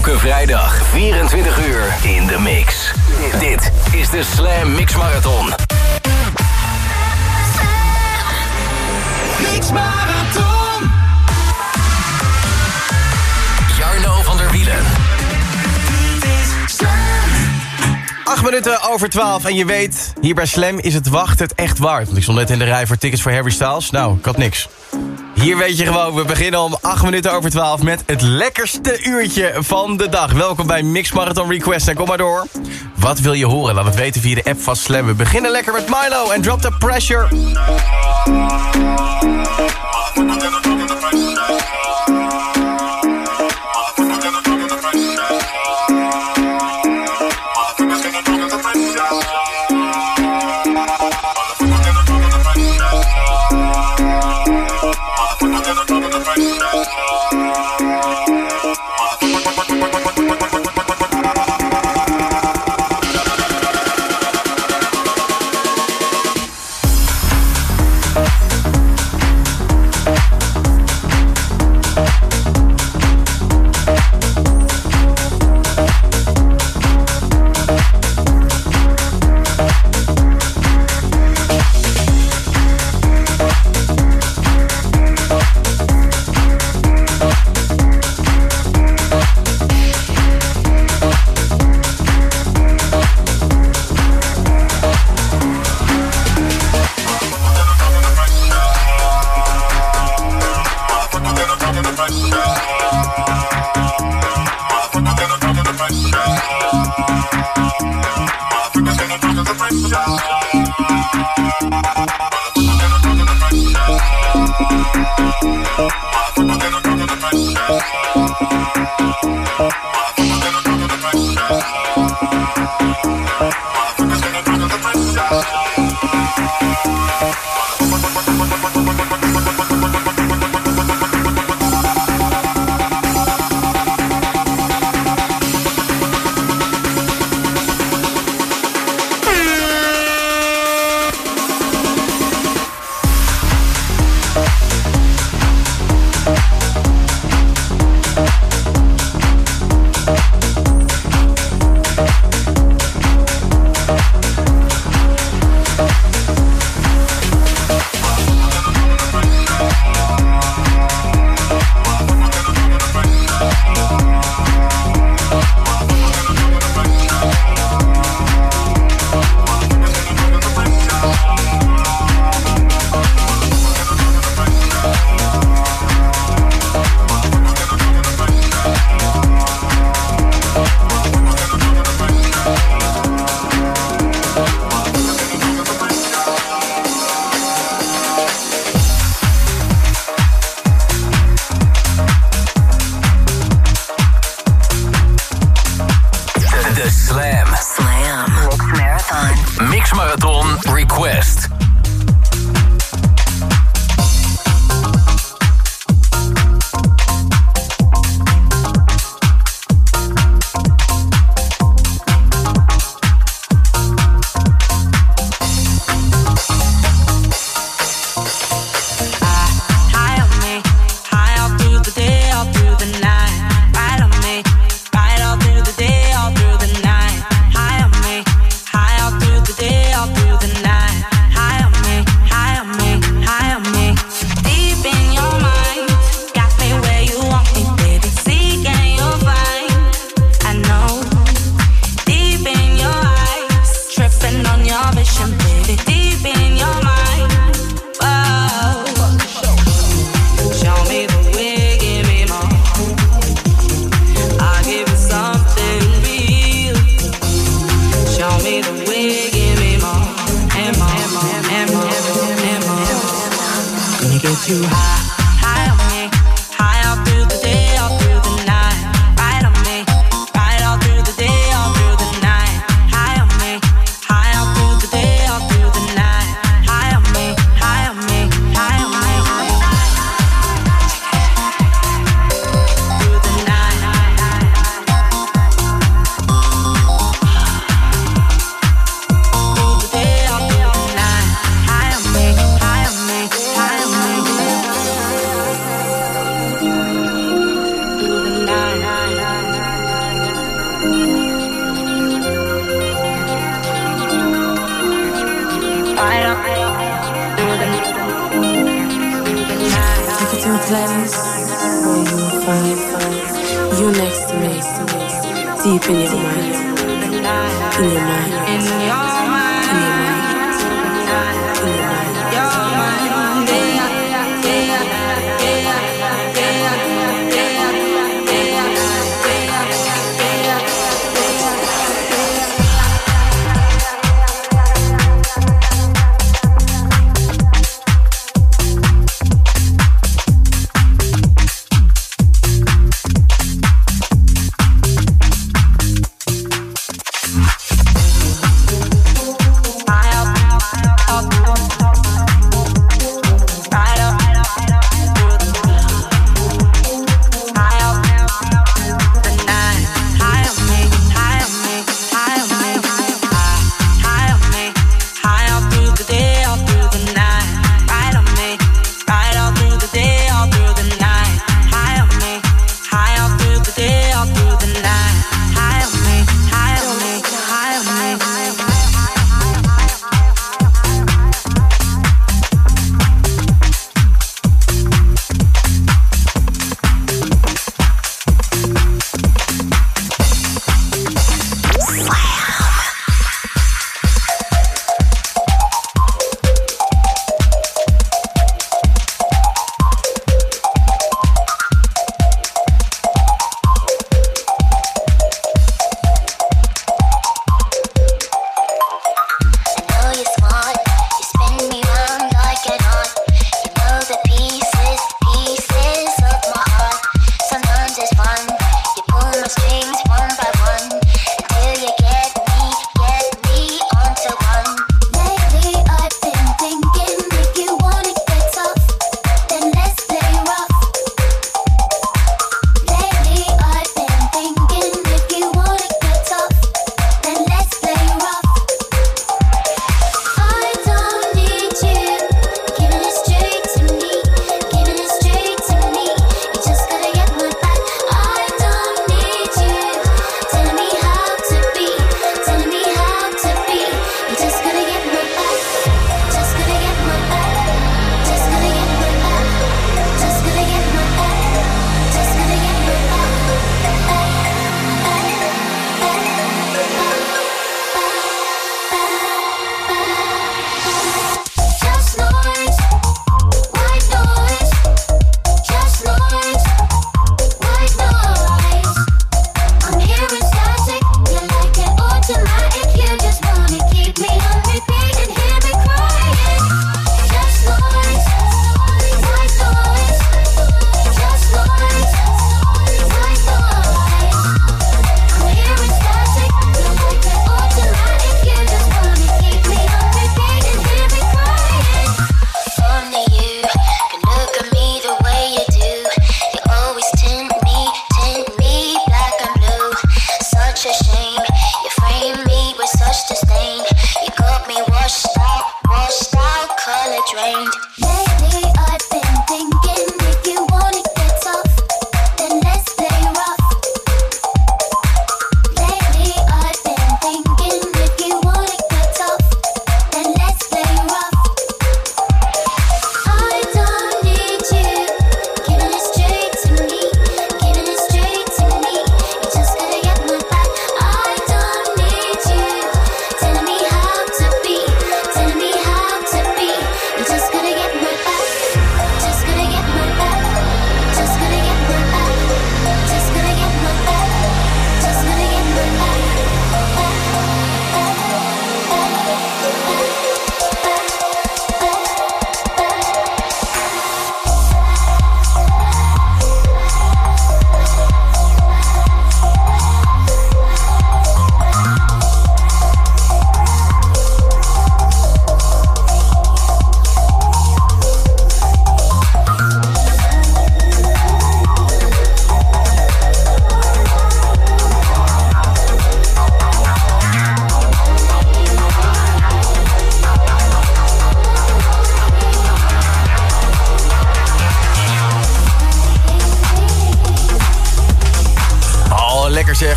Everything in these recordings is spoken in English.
Elke vrijdag 24 uur in de mix. Dit is de Slam Mix Marathon. Mix Marathon. Jarno van der Wielen. Acht minuten over 12 en je weet, hier bij Slam is het wachten het echt waard. Want ik stond net in de rij voor tickets voor Harry Styles. Nou, ik had niks. Hier weet je gewoon, we beginnen om 8 minuten over 12 met het lekkerste uurtje van de dag. Welkom bij Mix Marathon Request en kom maar door. Wat wil je horen? Laat het weten via de app van Slam. We beginnen lekker met Milo en Drop the Pressure. In mind,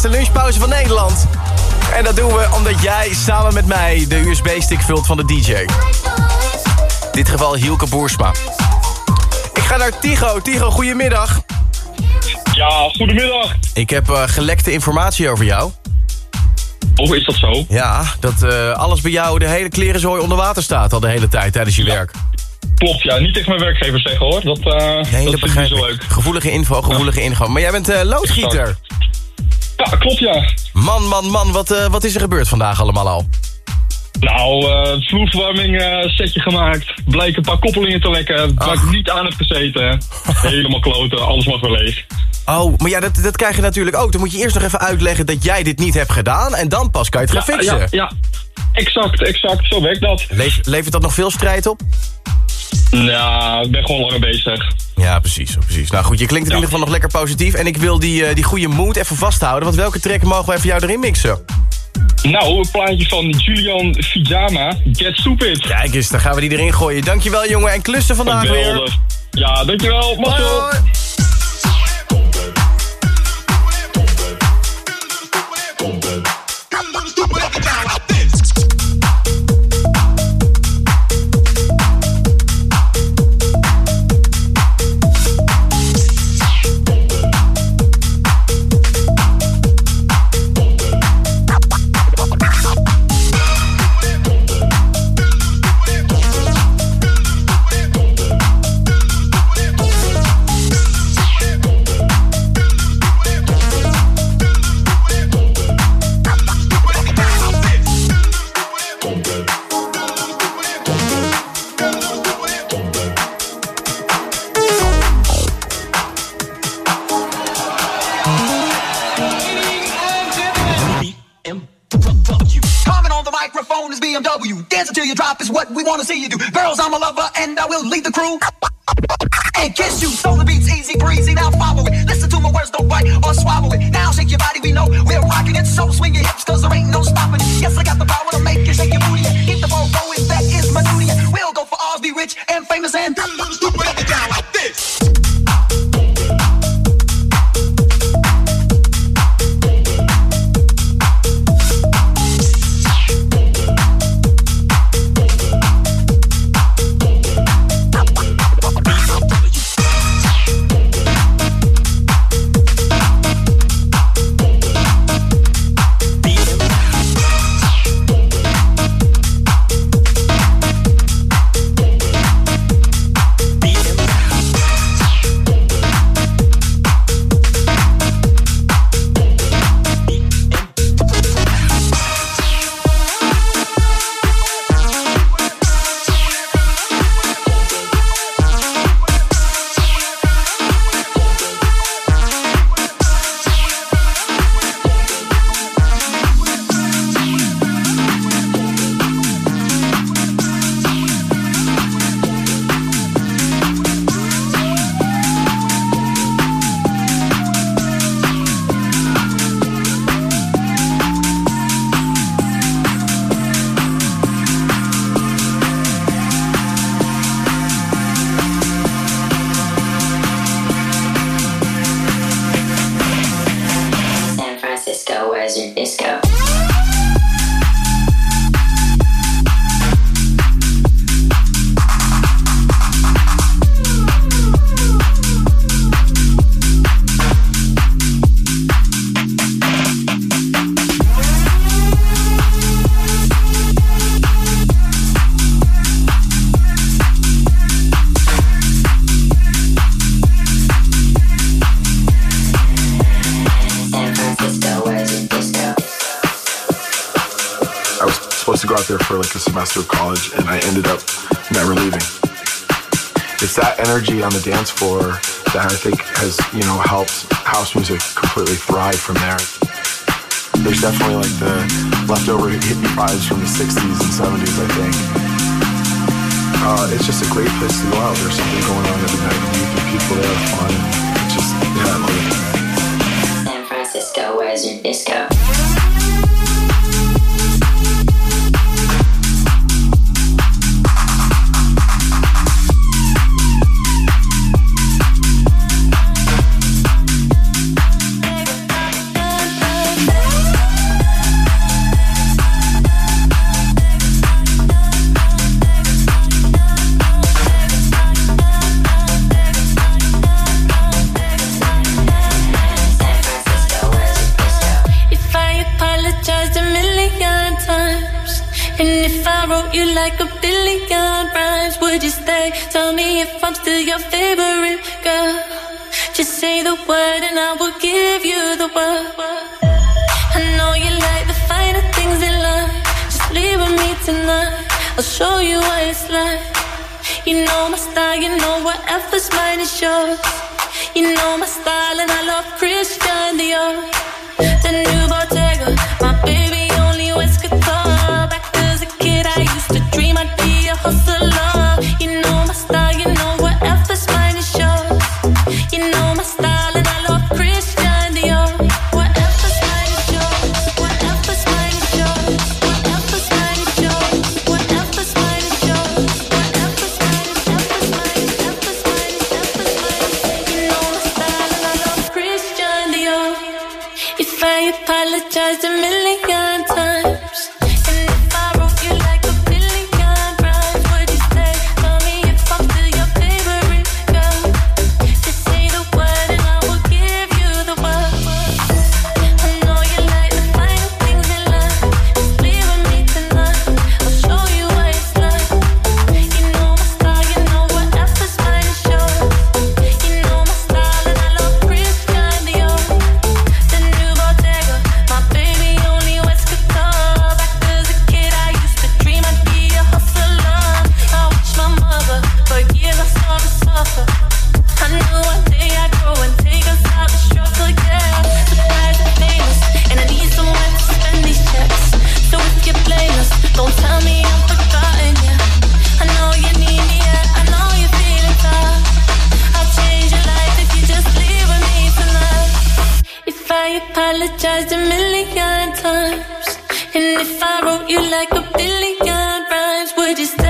de lunchpauze van Nederland. En dat doen we omdat jij samen met mij de USB-stick vult van de DJ. In dit geval Hielke Boersma. Ik ga naar Tigo. Tigo, goedemiddag. Ja, goedemiddag. Ik heb eh, gelekte informatie over jou. Oh, is dat zo? Ja, dat eh, alles bij jou, de hele klerenzooi onder water staat al de hele tijd tijdens je werk. Klopt, ja. Niet tegen mijn werkgever zeggen hoor. Dat, eh Nee, dat dat ik zo leuk. Gevoelige info, gevoelige info. Maar jij bent loodgieter. Ja, klopt ja. Man, man, man, wat, eh, wat is er gebeurd vandaag allemaal al? Nou, eh vloerverwarming eh, setje gemaakt. Blijken een paar koppelingen te lekken. Waar ik niet aan heb gezeten. Helemaal kloten, alles mag weer leeg. Oh, maar ja, dat, dat krijg je natuurlijk ook. Dan moet je eerst nog even uitleggen dat jij dit niet hebt gedaan... en dan pas kan je het gaan Ja, fixen. ja, ja. Exact, exact. Zo werkt dat. Levert dat nog veel strijd op? Ja, ik ben gewoon langer bezig. Ja, precies, precies. Nou goed, je klinkt in Ja. ieder geval nog lekker positief... en ik wil die, eh, die goede mood even vasthouden... want welke track mogen wij voor jou erin mixen? Nou, een plaatje van Julian Fijama, Get Stupid. Kijk eens, dan gaan we die erin gooien. Dankjewel jongen en klussen vandaag weer. Geweldig. Ja, dankjewel. Mazzel. What we want to see you do. Girls, I'm a lover and I will lead the crew. And kiss you, so the beats the dance floor that I think has, you know, helped house music completely thrive from there. There's definitely like the leftover hippie vibes from the 60s and 70s, I think. Uh, it's just a great place to go out. There's something going on every night. You meet people there, fun. It's just, yeah, I love it. San Francisco, where's your disco? if I'm still your favorite girl. Just say the word and I will give you the world. I know you like the finer things in life. Just leave with me tonight. I'll show you what it's like. You know my style, you know whatever's mine is yours. You know my style and I love Christian Dior. The new Bottega. I apologized a million times. And if I wrote you like a billion rhymes, would you stop?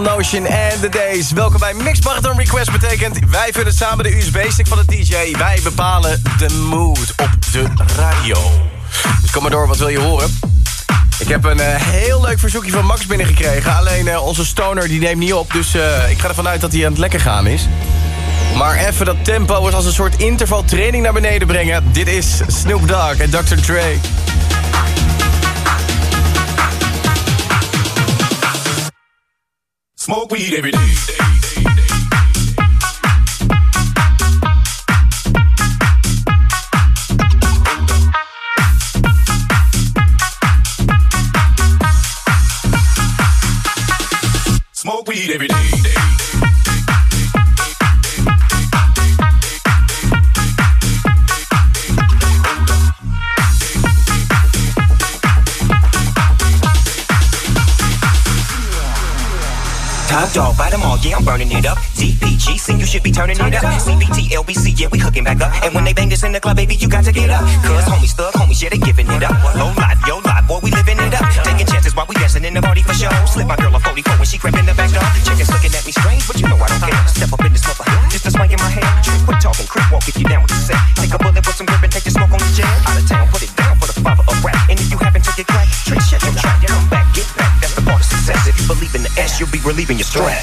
Notion and the Days. Welkom bij Mix Marathon Request betekent... wij vullen samen de USB-stick van de DJ. Wij bepalen de mood op de radio. Dus kom maar door, wat wil je horen? Ik heb een eh, heel leuk verzoekje van Max binnengekregen. Alleen eh, onze stoner die neemt niet op, dus eh, ik ga ervan uit dat hij aan het lekker gaan is. Maar even dat tempo eens als een soort intervaltraining naar beneden brengen. Dit is Snoop Dogg en Dr. Dre. Smoke weed every day. Smoke weed every day. Dog, bite them all, yeah, I'm burning it up. DPG, sing you should be turning it up. CBT, LBC, yeah, we hooking back up. And when they bang this in the club, baby, you got to get up. Cause homies, thug homies, yeah, they giving it up. Oh, Low life, yo life, boy, we living it up. Taking chances while we dancing in the party for show. Slip my girl a 44 when she crept in the back door. Chickens looking at me strange, but you S, you'll be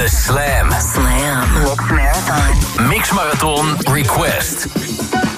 De Slam. Slam. Mix Marathon. Mix Marathon Request.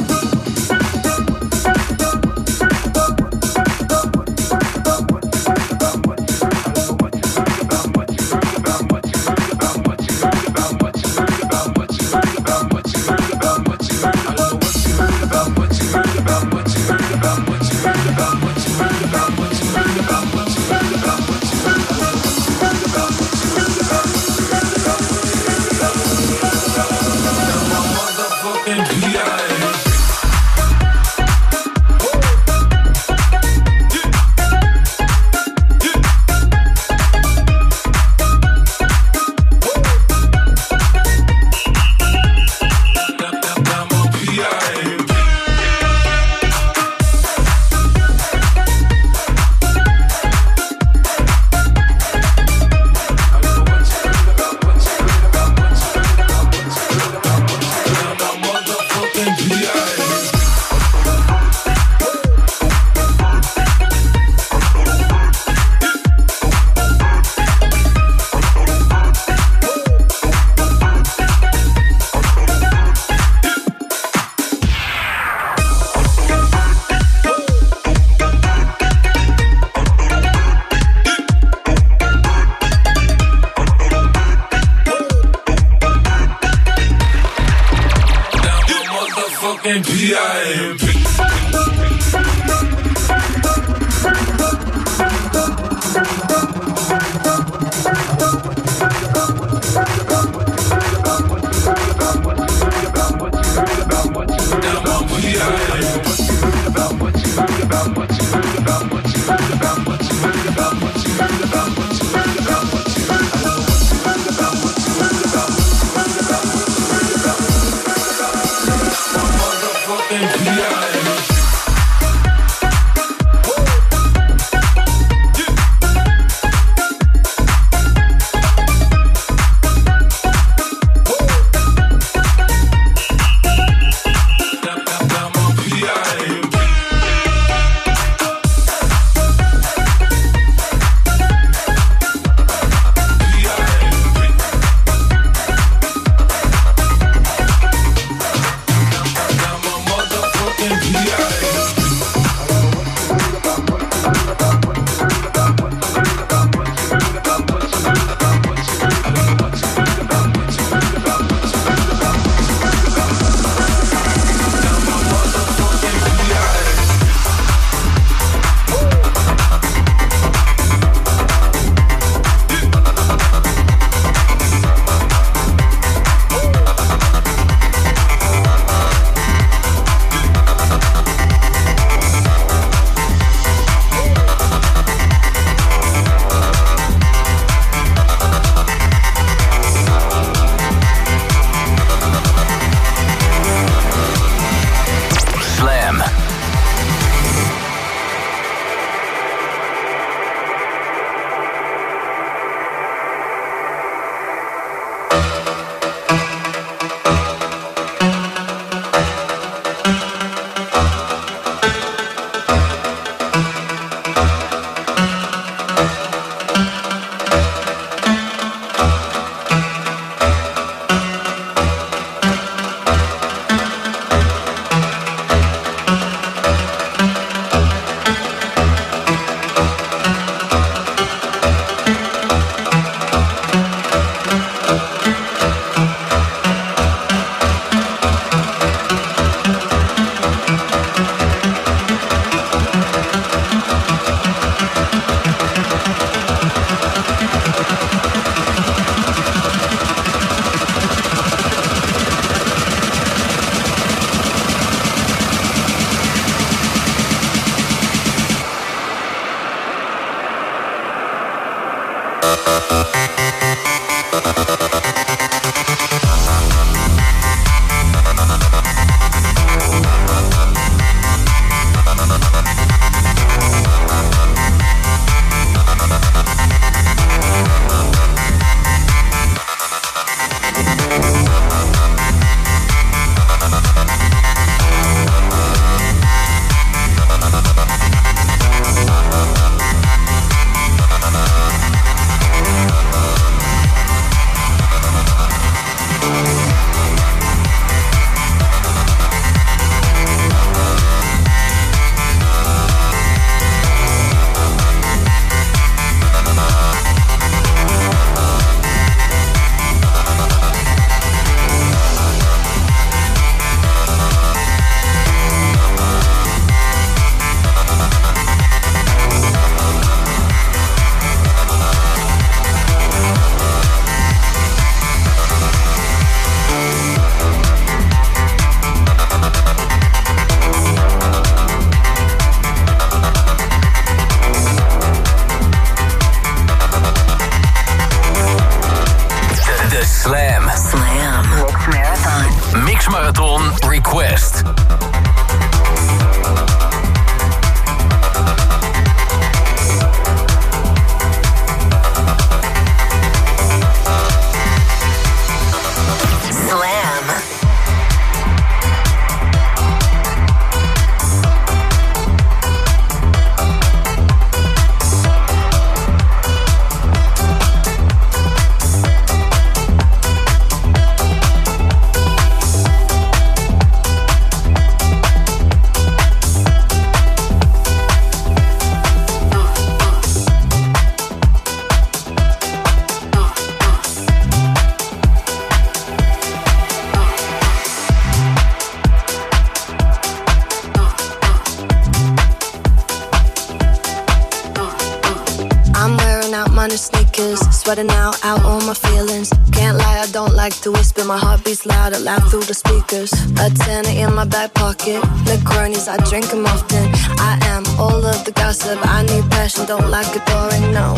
Out sneakers, sweating out, out all my feelings. Can't lie, I don't like to whisper. My heart beats loud, out loud through the speakers. A tenner in my back pocket, Negronis, I drink them often. I am all of the gossip. I need passion, don't like it boring, no.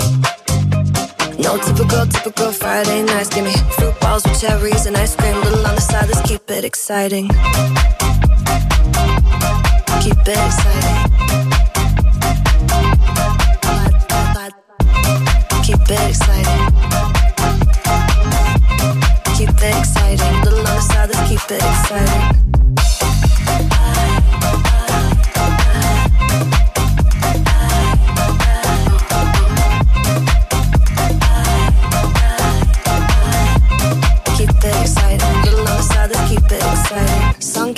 No typical, typical Friday nights. Give me fruit balls with cherries and ice cream. Little on the side, let's keep it exciting. Keep it exciting. It exciting. Keep it exciting. Little on the side, let's keep it exciting.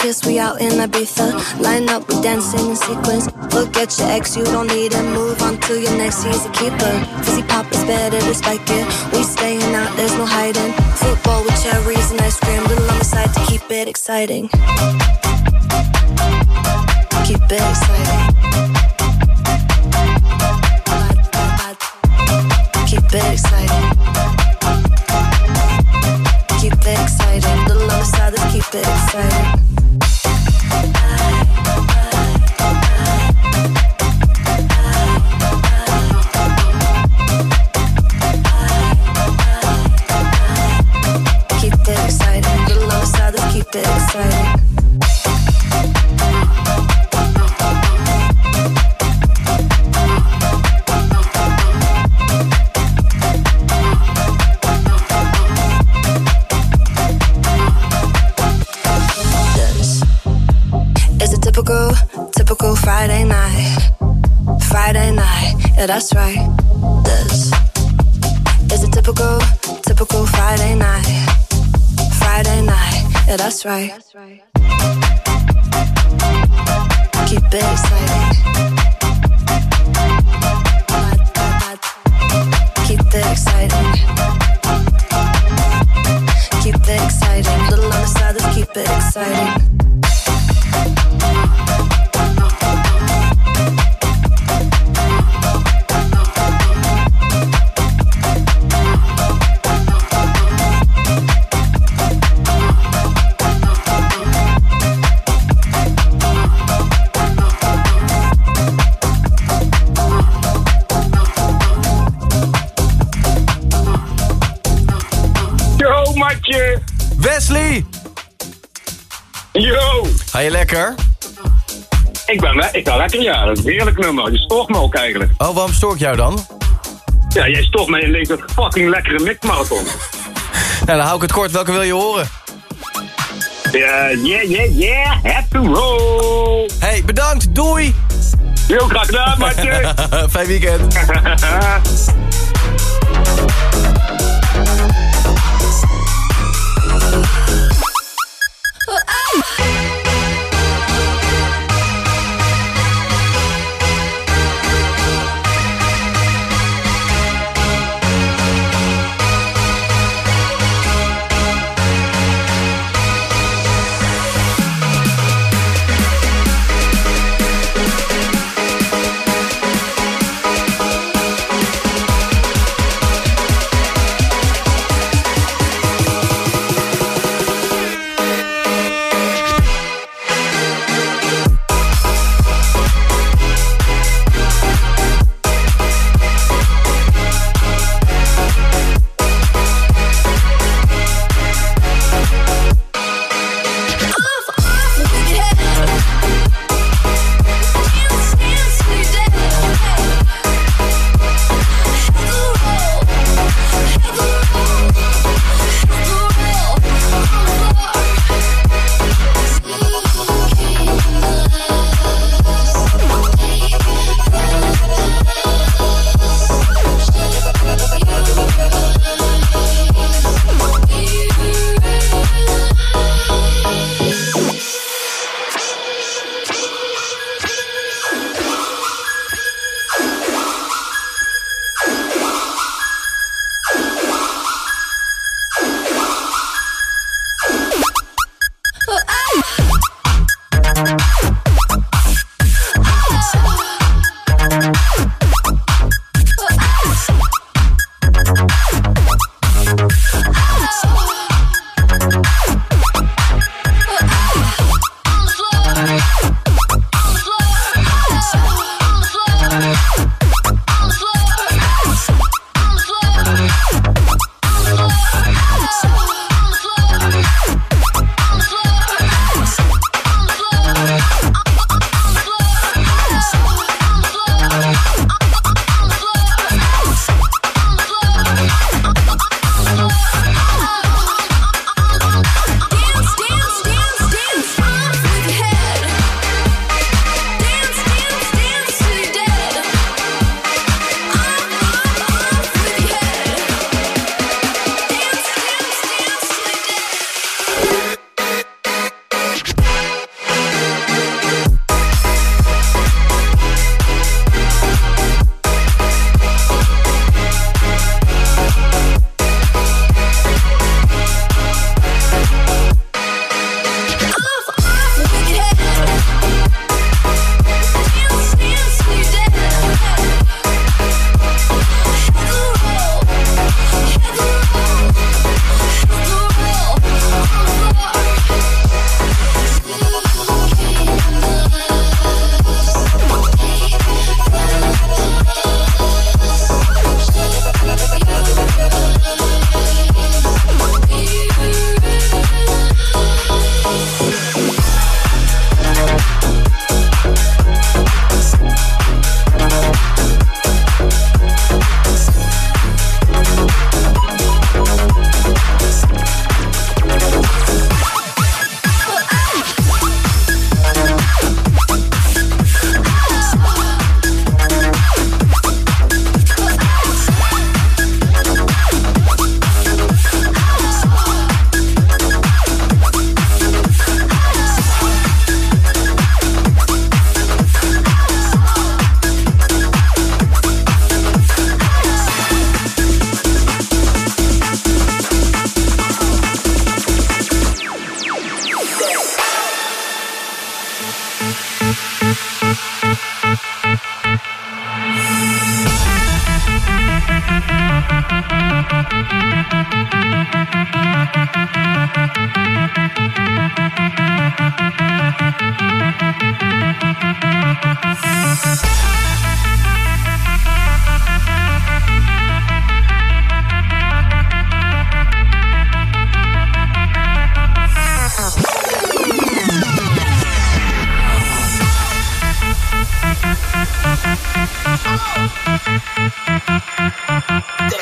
Kiss, we out in Ibiza. Line up, we dancing in sequence. Forget your ex, you don't need him. Move on to your next, he's a keeper. Fizzy pop is better to spike it. We staying out, there's no hiding. Football with cherries and ice cream. Little on the side to keep it exciting. Keep it exciting. Keep it exciting. Keep it exciting. Little on the side, let's keep it exciting. That's right. Wesley! Yo. Ga je lekker? Ik ben, ik ben lekker, ja. Dat is een heerlijk nummer. Je stoort me ook eigenlijk. Oh, waarom stoor ik jou dan? Ja, jij stoort mij in deze fucking lekkere mixmarathon. Nou, dan hou ik het kort. Welke wil je horen? Ja, yeah, yeah, yeah. Have to roll. Hey, bedankt. Doei. Heel graag gedaan, matje. Fijn weekend.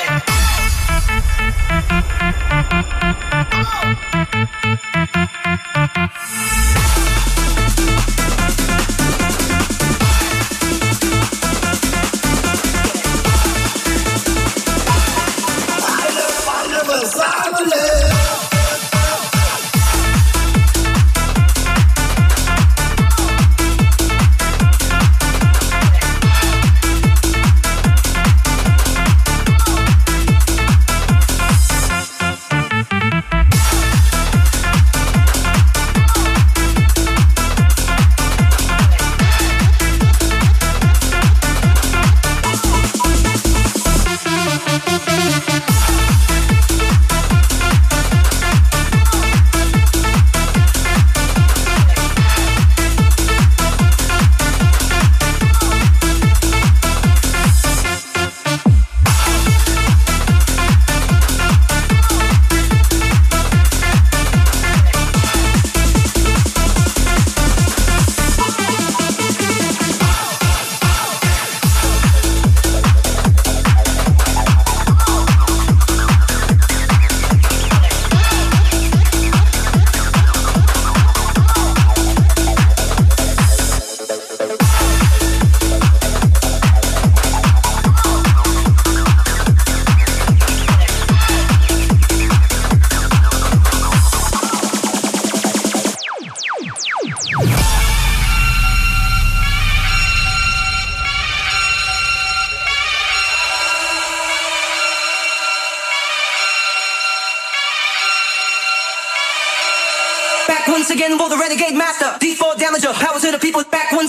Yeah.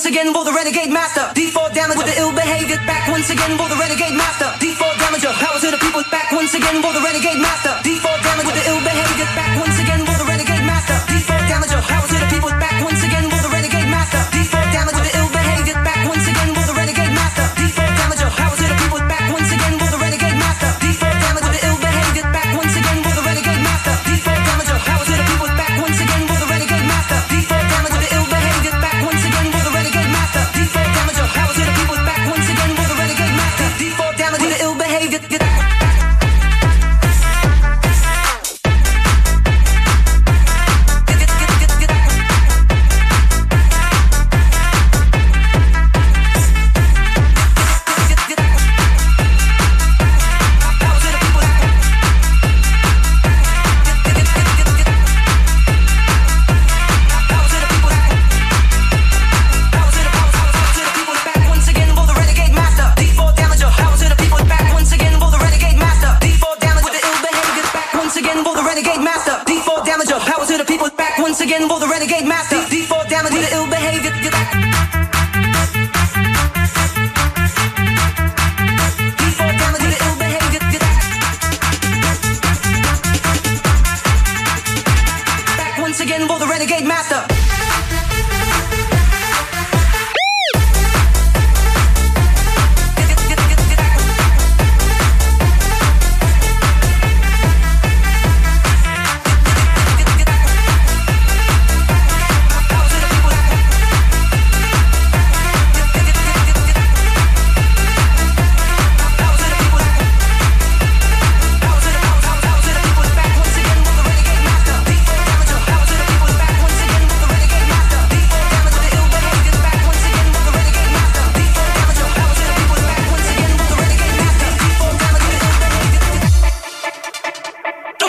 once again for the renegade master. D4 damage with the ill behavior. Back once again for the renegade master. D4 damage. Power to the people. Back once again for the renegade master. D4 damage with the ill behavior. Back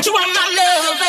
you are my love.